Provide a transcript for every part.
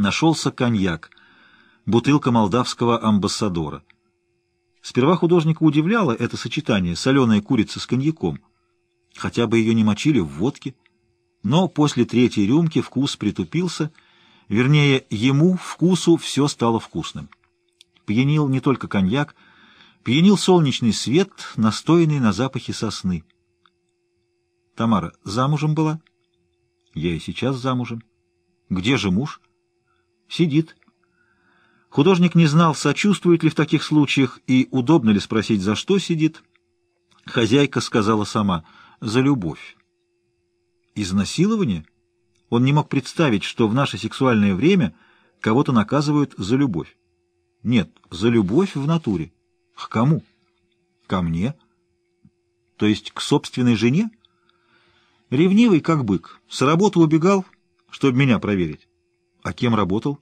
Нашелся коньяк, бутылка молдавского амбассадора. Сперва художника удивляло это сочетание соленая курица с коньяком. Хотя бы ее не мочили в водке. Но после третьей рюмки вкус притупился, вернее, ему, вкусу, все стало вкусным. Пьянил не только коньяк, пьянил солнечный свет, настоянный на запахе сосны. Тамара замужем была? Я и сейчас замужем. Где же муж? Сидит. Художник не знал, сочувствует ли в таких случаях и удобно ли спросить, за что сидит. Хозяйка сказала сама, за любовь. Изнасилование? Он не мог представить, что в наше сексуальное время кого-то наказывают за любовь. Нет, за любовь в натуре. К кому? Ко мне. То есть к собственной жене? Ревнивый, как бык. С работы убегал, чтобы меня проверить. А кем работал?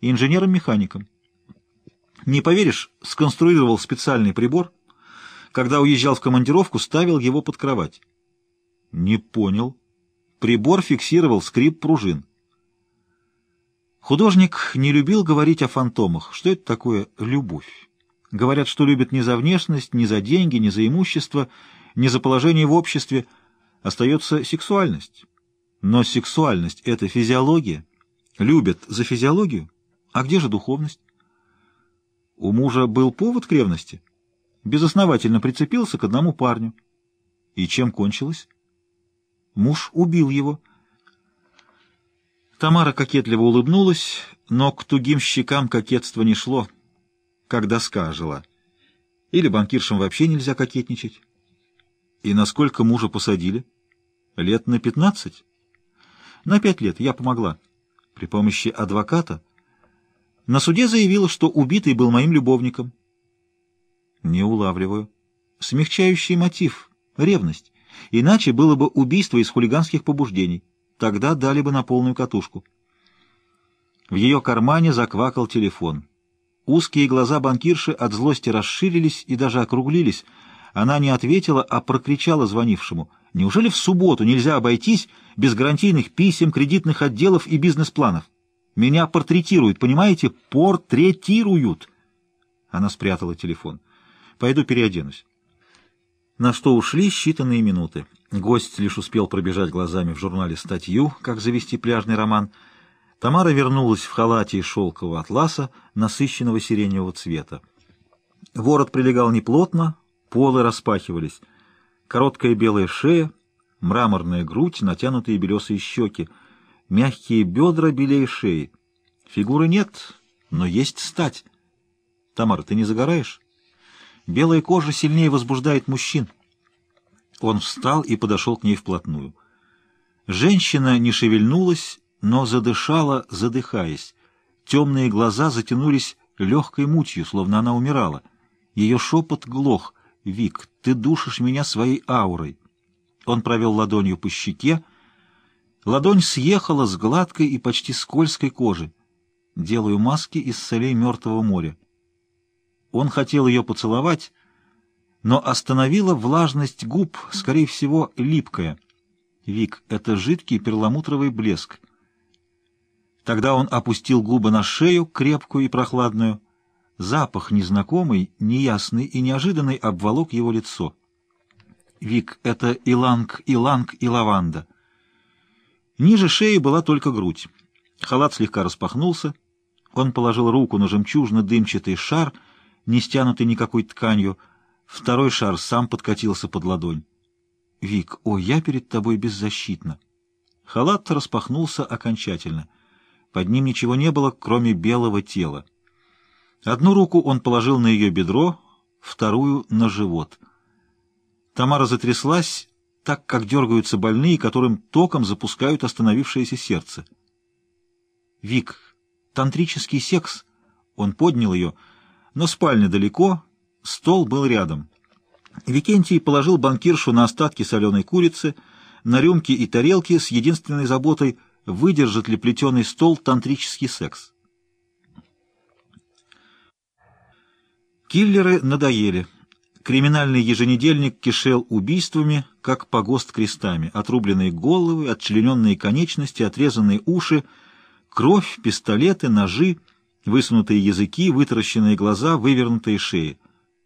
Инженером-механиком. Не поверишь, сконструировал специальный прибор. Когда уезжал в командировку, ставил его под кровать. Не понял. Прибор фиксировал скрип пружин. Художник не любил говорить о фантомах. Что это такое любовь? Говорят, что любят не за внешность, не за деньги, не за имущество, не за положение в обществе. Остается сексуальность. Но сексуальность — это физиология. Любят за физиологию. А где же духовность? У мужа был повод к ревности. Безосновательно прицепился к одному парню. И чем кончилось? Муж убил его. Тамара кокетливо улыбнулась, но к тугим щекам кокетство не шло, как доска жила. Или банкиршам вообще нельзя кокетничать. И насколько мужа посадили? Лет на пятнадцать? На пять лет я помогла. При помощи адвоката на суде заявила, что убитый был моим любовником. Не улавливаю. Смягчающий мотив — ревность. Иначе было бы убийство из хулиганских побуждений. Тогда дали бы на полную катушку. В ее кармане заквакал телефон. Узкие глаза банкирши от злости расширились и даже округлились. Она не ответила, а прокричала звонившему. «Неужели в субботу нельзя обойтись без гарантийных писем, кредитных отделов и бизнес-планов? Меня портретируют, понимаете? Портретируют!» Она спрятала телефон. «Пойду переоденусь» на что ушли считанные минуты. Гость лишь успел пробежать глазами в журнале статью «Как завести пляжный роман». Тамара вернулась в халате из шелкового атласа, насыщенного сиреневого цвета. Ворот прилегал неплотно, полы распахивались. Короткая белая шея, мраморная грудь, натянутые белесые щеки, мягкие бедра белее шеи. Фигуры нет, но есть стать. Тамара, ты не загораешь? Белая кожа сильнее возбуждает мужчин. Он встал и подошел к ней вплотную. Женщина не шевельнулась, но задышала, задыхаясь. Темные глаза затянулись легкой мутью, словно она умирала. Ее шепот глох. «Вик, ты душишь меня своей аурой». Он провел ладонью по щеке. Ладонь съехала с гладкой и почти скользкой кожи. Делаю маски из солей Мертвого моря. Он хотел ее поцеловать, но остановила влажность губ, скорее всего, липкая. Вик, это жидкий перламутровый блеск. Тогда он опустил губы на шею, крепкую и прохладную. Запах незнакомый, неясный и неожиданный обволок его лицо. Вик, это иланг, иланг и лаванда. Ниже шеи была только грудь. Халат слегка распахнулся. Он положил руку на жемчужно-дымчатый шар — не стянутый никакой тканью. Второй шар сам подкатился под ладонь. «Вик, о, я перед тобой беззащитна». Халат распахнулся окончательно. Под ним ничего не было, кроме белого тела. Одну руку он положил на ее бедро, вторую — на живот. Тамара затряслась, так как дергаются больные, которым током запускают остановившееся сердце. «Вик, тантрический секс...» Он поднял ее — но спальня далеко, стол был рядом. Викентий положил банкиршу на остатки соленой курицы, на рюмки и тарелки с единственной заботой, выдержит ли плетеный стол тантрический секс. Киллеры надоели. Криминальный еженедельник кишел убийствами, как погост крестами. Отрубленные головы, отчлененные конечности, отрезанные уши — Кровь, пистолеты, ножи, высунутые языки, вытаращенные глаза, вывернутые шеи.